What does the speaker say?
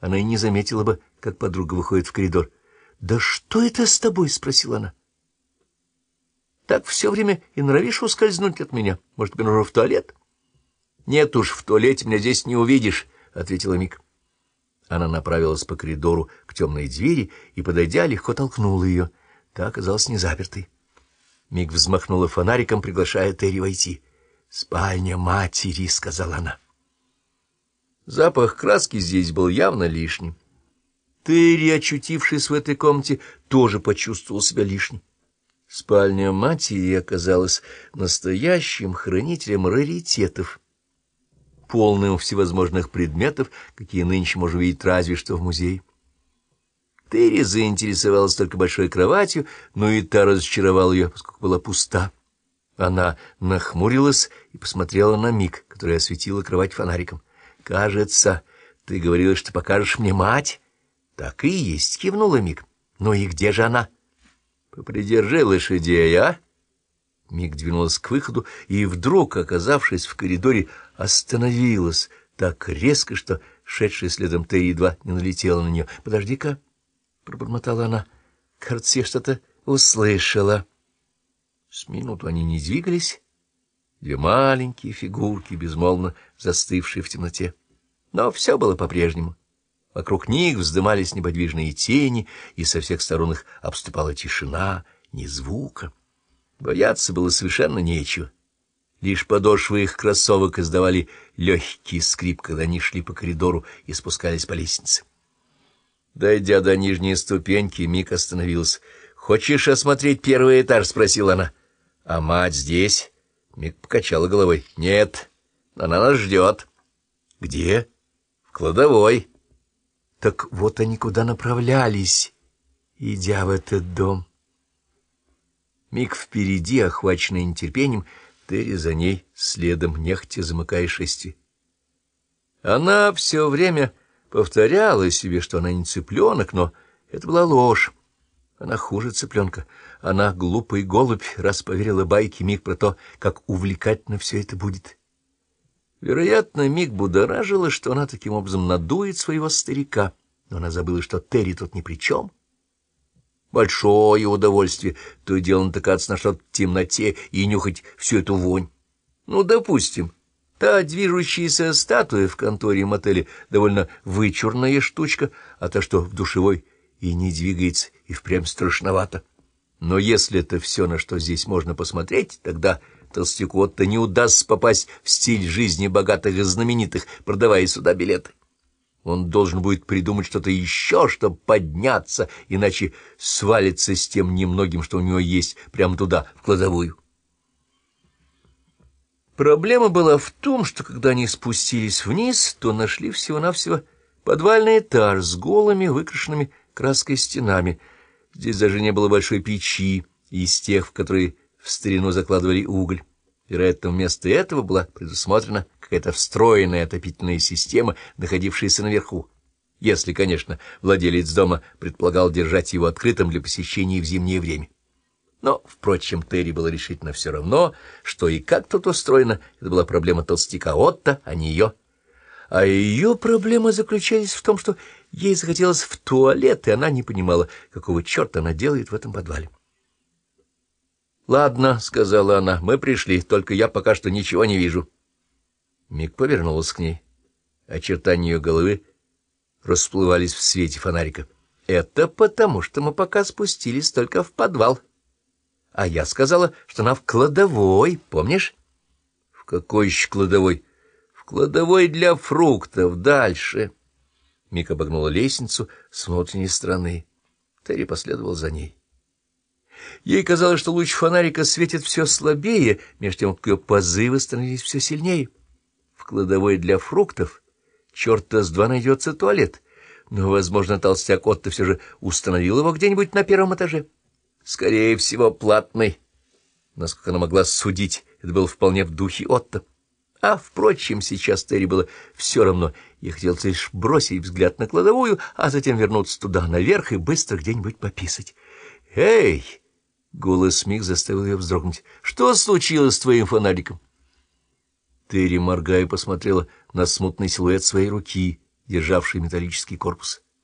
она и не заметила бы, как подруга выходит в коридор. — Да что это с тобой? — спросила она. — Так все время и норовишь ускользнуть от меня. Может, тебе нужно в туалет? — Нет уж, в туалете меня здесь не увидишь, — ответила Мик. Она направилась по коридору к темной двери и, подойдя, легко толкнула ее. Та оказалась не запертой. Мик взмахнула фонариком, приглашая Терри войти. «Спальня матери», — сказала она. Запах краски здесь был явно лишним. Терри, очутившись в этой комнате, тоже почувствовал себя лишним. Спальня матери оказалась настоящим хранителем раритетов, полным всевозможных предметов, какие нынче можно видеть разве что в музее. Терри заинтересовалась только большой кроватью, но и та разочаровала ее, поскольку была пуста. Она нахмурилась и посмотрела на Мик, которая осветила кровать фонариком. — Кажется, ты говорила, что покажешь мне мать? — Так и есть, — кивнула Мик. — Ну и где же она? — Попридержи лошадей, а? Мик двинулась к выходу и вдруг, оказавшись в коридоре, остановилась так резко, что шедшая следом Терри едва не налетела на нее. — Подожди-ка пробормотала она. — Кажется, что-то услышала. С минуту они не двигались, две маленькие фигурки, безмолвно застывшие в темноте. Но все было по-прежнему. Вокруг них вздымались неподвижные тени, и со всех сторон их обступала тишина, ни звука. Бояться было совершенно нечего. Лишь подошвы их кроссовок издавали легкий скрип, когда они шли по коридору и спускались по лестнице. Дойдя до нижней ступеньки, Мик остановился. «Хочешь осмотреть первый этаж?» — спросила она. «А мать здесь?» Мик покачала головой. «Нет, она нас ждет». «Где?» «В кладовой». «Так вот они куда направлялись, идя в этот дом». Мик впереди, охваченный нетерпением, Терри за ней, следом нехотя замыкая шести. Она все время повторяла себе, что она не цыпленок, но это была ложь. Она хуже цыпленка. Она глупый голубь, раз поверила байке Миг про то, как увлекательно все это будет. Вероятно, Миг будоражила, что она таким образом надует своего старика, но она забыла, что Терри тут ни при чем. Большое удовольствие то и дело натыкаться на что-то в темноте и нюхать всю эту вонь. Ну, допустим, Та движущаяся статуя в конторе мотеля довольно вычурная штучка, а та, что в душевой и не двигается, и впрямь страшновато. Но если это все, на что здесь можно посмотреть, тогда толстяку Отто не удастся попасть в стиль жизни богатых и знаменитых, продавая сюда билеты. Он должен будет придумать что-то еще, чтобы подняться, иначе свалится с тем немногим, что у него есть, прямо туда, в кладовую. Проблема была в том, что когда они спустились вниз, то нашли всего-навсего подвальный этаж с голыми, выкрашенными краской стенами. Здесь даже не было большой печи из тех, в которые в старину закладывали уголь. Вероятно, вместо этого была предусмотрена какая-то встроенная отопительная система, находившаяся наверху. Если, конечно, владелец дома предполагал держать его открытым для посещения в зимнее время. Но, впрочем, Терри было решительно все равно, что и как тут устроено. Это была проблема толстяка Отто, а не ее. А ее проблема заключалась в том, что ей захотелось в туалет, и она не понимала, какого черта она делает в этом подвале. «Ладно», — сказала она, — «мы пришли, только я пока что ничего не вижу». Мик повернулась к ней. Очертания ее головы расплывались в свете фонарика. «Это потому, что мы пока спустились только в подвал». А я сказала, что она в кладовой, помнишь? — В какой еще кладовой? — В кладовой для фруктов, дальше. Мика обогнула лестницу с внутренней стороны. Терри последовал за ней. Ей казалось, что луч фонарика светит все слабее, между тем, как ее позывы становились все сильнее. В кладовой для фруктов черта с два найдется туалет, но, возможно, толстяк Отто все же установил его где-нибудь на первом этаже скорее всего, платный. Насколько она могла судить, это было вполне в духе Отто. А, впрочем, сейчас Терри было все равно. Я хотел лишь бросить взгляд на кладовую, а затем вернуться туда, наверх, и быстро где-нибудь пописать. «Эй!» — голос Мик заставил ее вздрогнуть. «Что случилось с твоим фонариком?» Терри, моргая, посмотрела на смутный силуэт своей руки, державшие металлический корпус.